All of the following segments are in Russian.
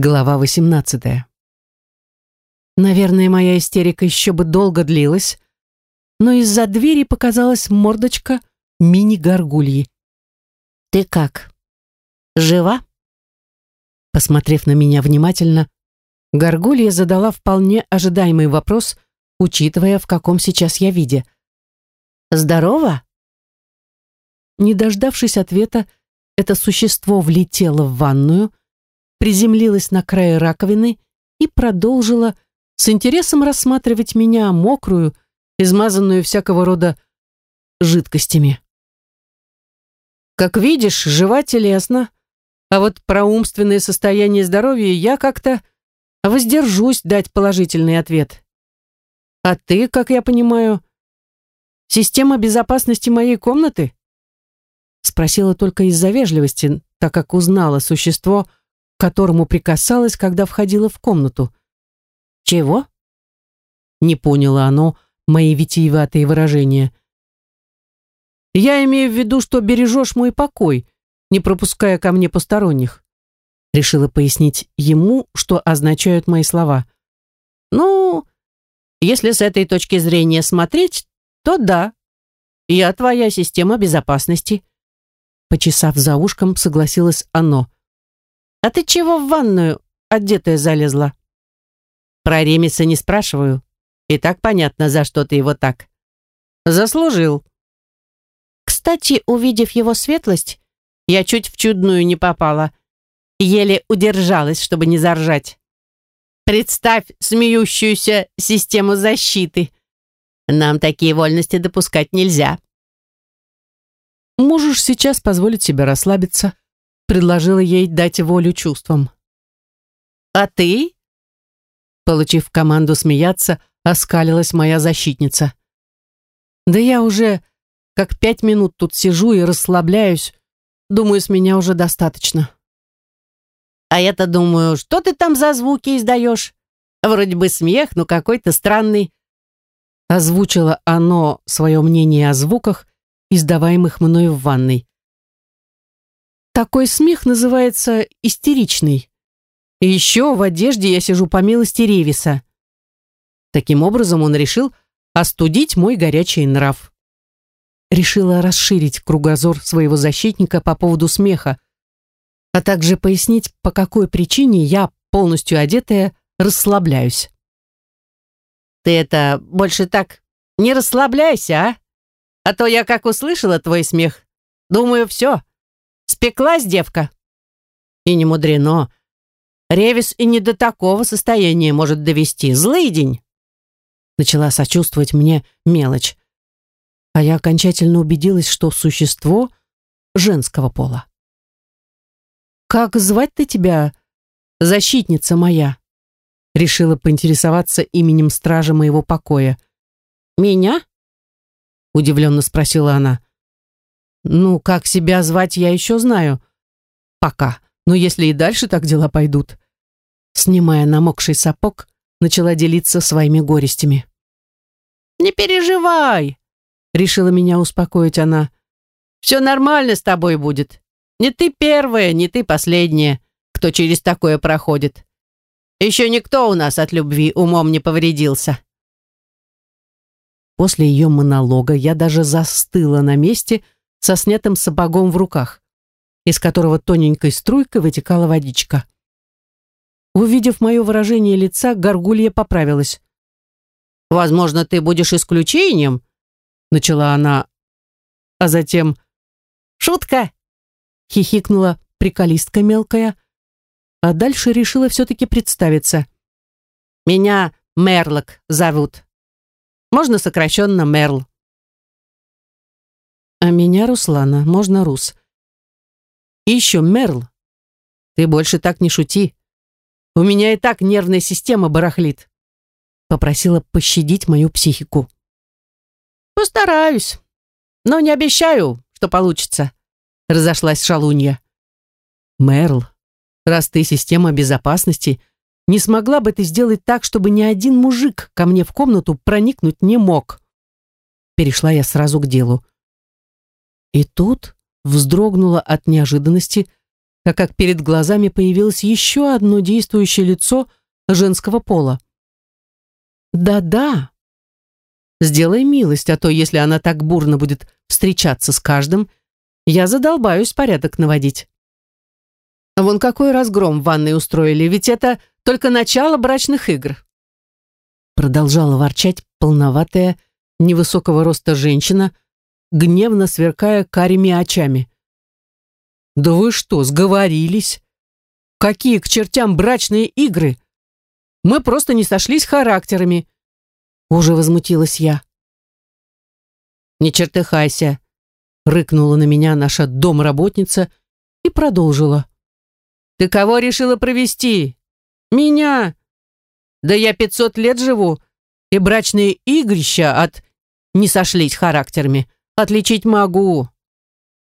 Глава 18. Наверное, моя истерика еще бы долго длилась, но из-за двери показалась мордочка мини-горгульи. «Ты как? Жива?» Посмотрев на меня внимательно, горгулья задала вполне ожидаемый вопрос, учитывая, в каком сейчас я виде. «Здорово?» Не дождавшись ответа, это существо влетело в ванную, приземлилась на край раковины и продолжила с интересом рассматривать меня мокрую, измазанную всякого рода жидкостями. Как видишь, жива телесно, а вот про умственное состояние здоровья я как-то воздержусь дать положительный ответ. А ты, как я понимаю, система безопасности моей комнаты? Спросила только из-за вежливости, так как узнала существо, которому прикасалась, когда входила в комнату. «Чего?» Не поняло оно мои витиеватые выражения. «Я имею в виду, что бережешь мой покой, не пропуская ко мне посторонних», решила пояснить ему, что означают мои слова. «Ну, если с этой точки зрения смотреть, то да, я твоя система безопасности». Почесав за ушком, согласилось оно. «А ты чего в ванную одетая залезла?» «Про Ремеса не спрашиваю. И так понятно, за что ты его так». «Заслужил». Кстати, увидев его светлость, я чуть в чудную не попала. Еле удержалась, чтобы не заржать. Представь смеющуюся систему защиты. Нам такие вольности допускать нельзя. Можешь сейчас позволить себе расслабиться предложила ей дать волю чувствам. «А ты?» Получив команду смеяться, оскалилась моя защитница. «Да я уже как пять минут тут сижу и расслабляюсь. Думаю, с меня уже достаточно». «А я-то думаю, что ты там за звуки издаешь? Вроде бы смех, но какой-то странный». Озвучило оно свое мнение о звуках, издаваемых мною в ванной. Такой смех называется истеричный. И еще в одежде я сижу по милости Ревиса. Таким образом он решил остудить мой горячий нрав. Решила расширить кругозор своего защитника по поводу смеха, а также пояснить, по какой причине я, полностью одетая, расслабляюсь. «Ты это больше так не расслабляйся, а? А то я как услышала твой смех, думаю, все, Спеклась девка. И не мудрено. Ревис и не до такого состояния может довести. Злый день. Начала сочувствовать мне мелочь. А я окончательно убедилась, что существо женского пола. «Как звать ты тебя, защитница моя?» Решила поинтересоваться именем стража моего покоя. «Меня?» Удивленно спросила она. Ну, как себя звать, я еще знаю. Пока. Но если и дальше так дела пойдут. Снимая намокший сапог, начала делиться своими горестями. «Не переживай!» — решила меня успокоить она. «Все нормально с тобой будет. Не ты первая, не ты последняя, кто через такое проходит. Еще никто у нас от любви умом не повредился». После ее монолога я даже застыла на месте, — со снятым сапогом в руках, из которого тоненькой струйкой вытекала водичка. Увидев мое выражение лица, горгулья поправилась. «Возможно, ты будешь исключением?» Начала она, а затем... «Шутка!» Хихикнула приколистка мелкая, а дальше решила все-таки представиться. «Меня Мерлок зовут. Можно сокращенно Мерл». А меня Руслана, можно Рус. И еще Мерл. Ты больше так не шути. У меня и так нервная система барахлит. Попросила пощадить мою психику. Постараюсь, но не обещаю, что получится. Разошлась шалунья. Мерл, раз ты система безопасности, не смогла бы ты сделать так, чтобы ни один мужик ко мне в комнату проникнуть не мог. Перешла я сразу к делу. И тут вздрогнула от неожиданности, так как перед глазами появилось еще одно действующее лицо женского пола. «Да-да, сделай милость, а то, если она так бурно будет встречаться с каждым, я задолбаюсь порядок наводить». Вон какой разгром в ванной устроили, ведь это только начало брачных игр. Продолжала ворчать полноватая, невысокого роста женщина, гневно сверкая карими очами. «Да вы что, сговорились? Какие к чертям брачные игры? Мы просто не сошлись характерами!» Уже возмутилась я. «Не чертыхайся!» рыкнула на меня наша домработница и продолжила. Ты кого решила провести? Меня. Да я пятьсот лет живу, и брачные игрища от «не сошлись характерами» отличить могу.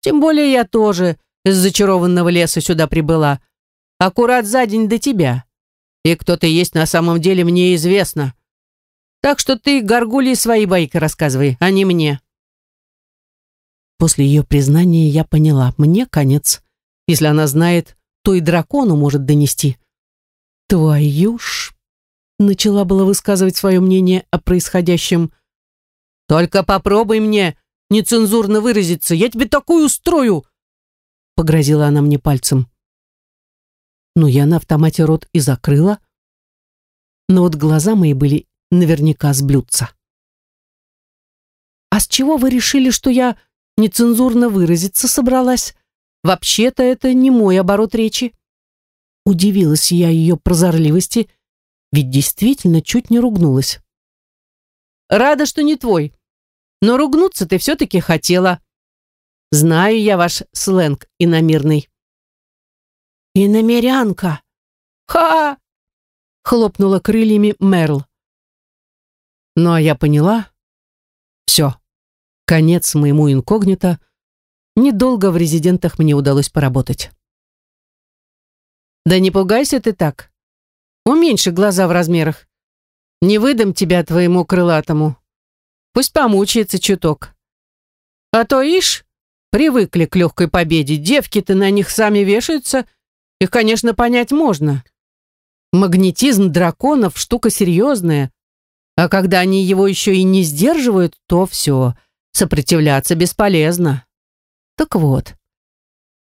Тем более я тоже из зачарованного леса сюда прибыла. Аккурат за день до тебя. И кто ты есть на самом деле мне известно. Так что ты горгули свои байки рассказывай, а не мне. После ее признания я поняла, мне конец. Если она знает, то и дракону может донести. «Твою ж!» — начала было высказывать свое мнение о происходящем. «Только попробуй мне нецензурно выразиться, я тебе такую устрою!» — погрозила она мне пальцем. Ну, я на автомате рот и закрыла, но вот глаза мои были наверняка с. «А с чего вы решили, что я нецензурно выразиться собралась?» Вообще-то это не мой оборот речи. Удивилась я ее прозорливости, ведь действительно чуть не ругнулась. Рада, что не твой. Но ругнуться ты все-таки хотела. Знаю я ваш сленг иномирный. Иномерянка! Ха! Хлопнула крыльями Мерл. Ну а я поняла. Все. Конец моему инкогнито — Недолго в резидентах мне удалось поработать. Да не пугайся ты так. Уменьши глаза в размерах. Не выдам тебя твоему крылатому. Пусть помучается чуток. А то, ишь, привыкли к легкой победе. Девки-то на них сами вешаются. Их, конечно, понять можно. Магнетизм драконов — штука серьезная. А когда они его еще и не сдерживают, то все, сопротивляться бесполезно. Так вот,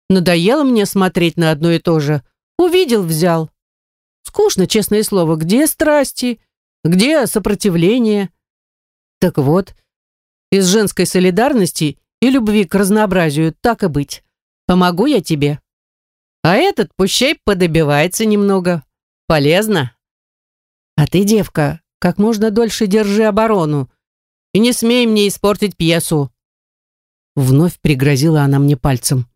надоело мне смотреть на одно и то же. Увидел, взял. Скучно, честное слово. Где страсти? Где сопротивление? Так вот, из женской солидарности и любви к разнообразию так и быть. Помогу я тебе. А этот пущай подобивается немного. Полезно. А ты, девка, как можно дольше держи оборону. И не смей мне испортить пьесу. Вновь пригрозила она мне пальцем.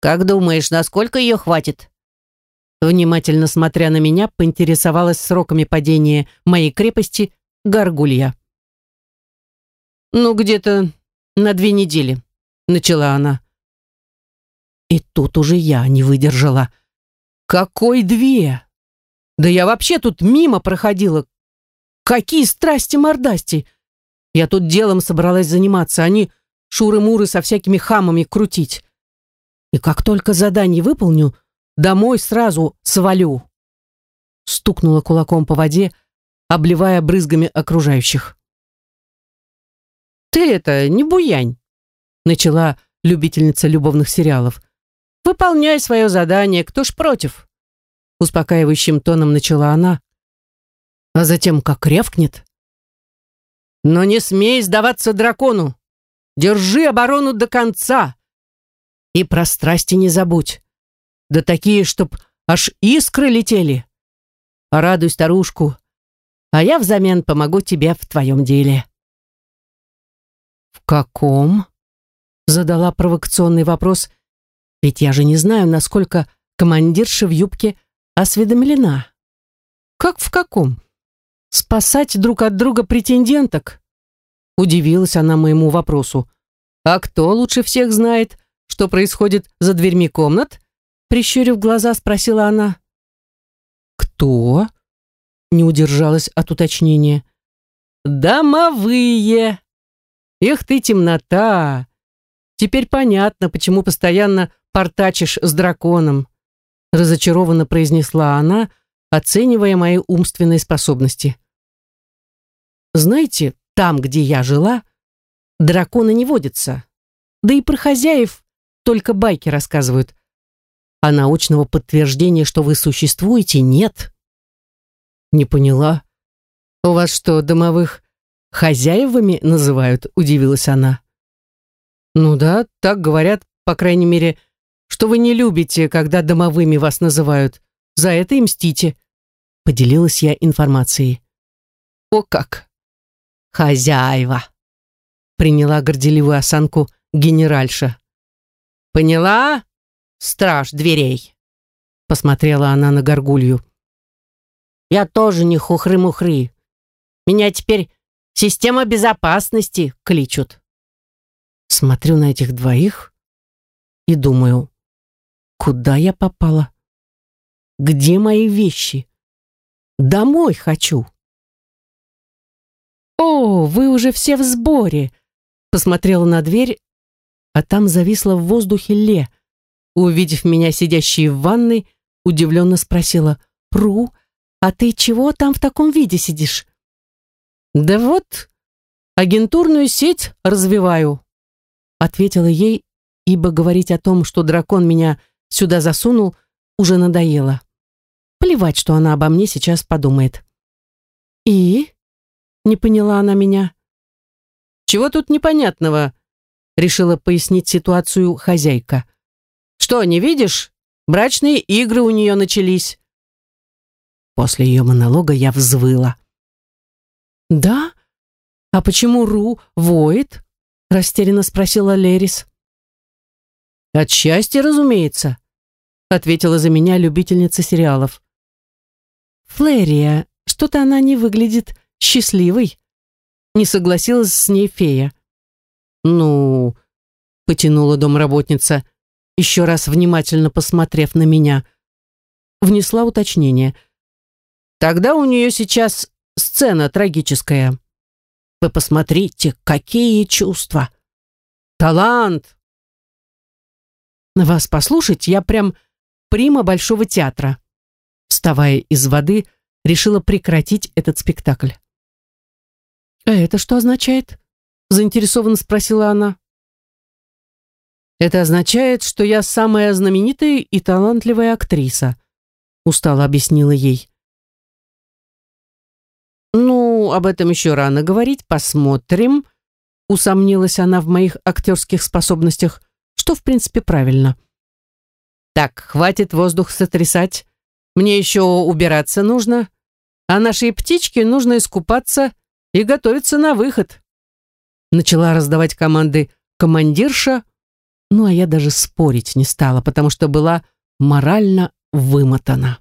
«Как думаешь, насколько ее хватит?» Внимательно смотря на меня, поинтересовалась сроками падения моей крепости Гаргулья. «Ну, где-то на две недели», — начала она. И тут уже я не выдержала. «Какой две? Да я вообще тут мимо проходила. Какие страсти-мордасти! Я тут делом собралась заниматься, а не шуры-муры со всякими хамами крутить. И как только задание выполню, домой сразу свалю. Стукнула кулаком по воде, обливая брызгами окружающих. «Ты это, не буянь!» начала любительница любовных сериалов. «Выполняй свое задание, кто ж против?» Успокаивающим тоном начала она, а затем как рявкнет. Но не смей сдаваться дракону. Держи оборону до конца. И про страсти не забудь. Да такие, чтоб аж искры летели. Порадуй старушку, а я взамен помогу тебе в твоем деле. В каком? Задала провокационный вопрос, ведь я же не знаю, насколько командирша в юбке осведомлена. Как в каком? спасать друг от друга претенденток? Удивилась она моему вопросу. А кто лучше всех знает, что происходит за дверьми комнат? Прищурив глаза, спросила она. Кто? Не удержалась от Теперь понятно, почему постоянно портачишь с драконом, разочарованно произнесла она, оценивая мои умственные способности. Знаете, там, где я жила, драконы не водятся. Да и про хозяев только байки рассказывают. А научного подтверждения, что вы существуете, нет. Не поняла. У вас что, домовых хозяевами называют? Удивилась она. Ну да, так говорят, по крайней мере, что вы не любите, когда домовыми вас называют. За это и мстите. Поделилась я информацией. О как! Хозяева! Приняла горделивую осанку генеральша. Поняла? Страж дверей. Посмотрела она на горгулью. Я тоже не хухры-мухры. Меня теперь система безопасности кличут. Смотрю на этих двоих и думаю, куда я попала? Где мои вещи? Домой хочу. «О, вы уже все в сборе!» Посмотрела на дверь, а там зависла в воздухе Ле. Увидев меня сидящей в ванной, удивленно спросила, «Ру, а ты чего там в таком виде сидишь?» «Да вот, агентурную сеть развиваю», ответила ей, ибо говорить о том, что дракон меня сюда засунул, уже надоело. Плевать, что она обо мне сейчас подумает. «И?» — не поняла она меня. «Чего тут непонятного?» — решила пояснить ситуацию хозяйка. «Что, не видишь? Брачные игры у нее начались». После ее монолога я взвыла. «Да? А почему Ру воет?» — растерянно спросила Лерис. «От счастья, разумеется», — ответила за меня любительница сериалов. «Флэрия, что-то она не выглядит счастливой», — не согласилась с ней фея. «Ну...» — потянула домработница, еще раз внимательно посмотрев на меня. Внесла уточнение. «Тогда у нее сейчас сцена трагическая». Вы посмотрите, какие чувства! Талант! Вас послушать, я прям прима Большого театра. Вставая из воды, решила прекратить этот спектакль. «А это что означает?» заинтересованно спросила она. «Это означает, что я самая знаменитая и талантливая актриса», устало объяснила ей. «Ну, об этом еще рано говорить, посмотрим», усомнилась она в моих актерских способностях, что, в принципе, правильно. «Так, хватит воздух сотрясать. Мне еще убираться нужно, а нашей птичке нужно искупаться и готовиться на выход». Начала раздавать команды командирша, ну а я даже спорить не стала, потому что была морально вымотана.